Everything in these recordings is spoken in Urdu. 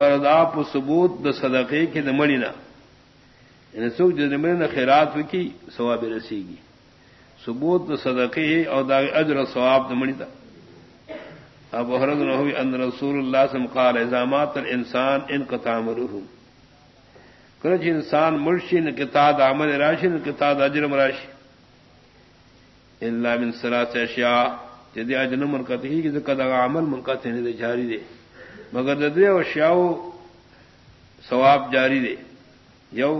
آپ ثبوت د صدقے کے نمڑی نا یعنی سوکھ جمڑی نہ خیرات کی ثواب رسی گی ثبوت د صدقے اور دا اجر ثواب نمڑی تھا اب حرد نہ ہوئی ان رسول اللہ سے قال الزامات الانسان ان قطام روح کرچ انسان مرشی نے کتاب عمل راشی نے کتاب اجرم راشی اللہ من سلاس اشیاء. جدی اجن منقطع ہی کہ قد عمل منقطع نہیں جاری دے مگر ددے و شاو ثواب جاری دے یو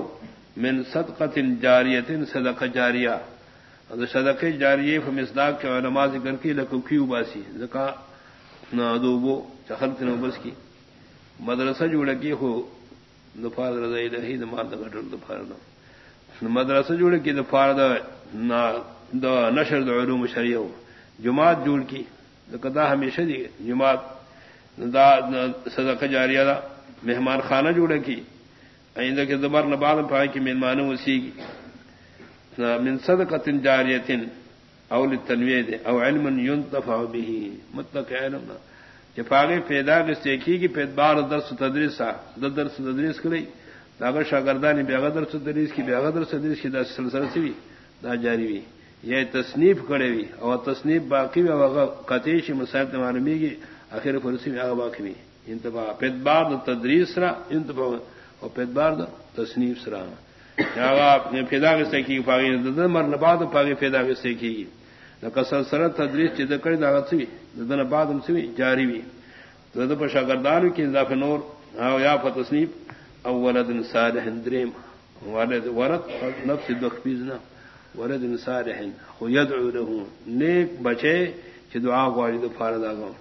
من صدقت جاریت صدق جاریہ. اگر صدق جاریے فمسداق کے نماز ذکر کی لکو کی اباسی زکا نہ دوبو چخلت نوبس کی مدرسہ جوڑ کی ہو دفار رضائی دہی دمار دگٹر دفار نہ مدرسہ جوڑ کی دفار دا نشر دا علوم شریع جماعت جوڑ کی کدا ہمیشہ دی جماعت صدقہ جاریہ دا مہمان خانہ جوڑے کی۔ آئندہ کے زبر نباد پائے کی مہمان وسی کی۔ من صدقت جاریتن اول تنویر دے، او علم ينتفع به۔ مطلق علم نا کہ فاغے پیدا کے سیکھی کی پید بار درس تدریس سا درس تدریس کری داغر شاگردانی بیاغ درس تدریس کی بیاغ درس تدریس کی، دا سلسل سوی دا جاری وی۔ یہ تصنیف کرے وی اور تصنیف باقی وی اور قطعی مسائل معلومی کی آخر فرسی میں باقی بھی انتباہ پیدبار دا تدریس را انتباہ اور پیدبار دا تصنیف سرا. آگا یعنی پیدا کے سیکھی پاگی مر نباد پاگی پیدا کے سیکھی گی. کسر سرت تدریس چیز کڑی داغت سوی دن بعد ہم سوی جاری بھی دد پر شاگردان کی اضافہ نور آگا یا پا تصنیف اولد صالح دریم. ولد ورد نفس دخبیزنا ولد صالح خو يدعو له نیک بچے چې دعا غواړي د فاردا غو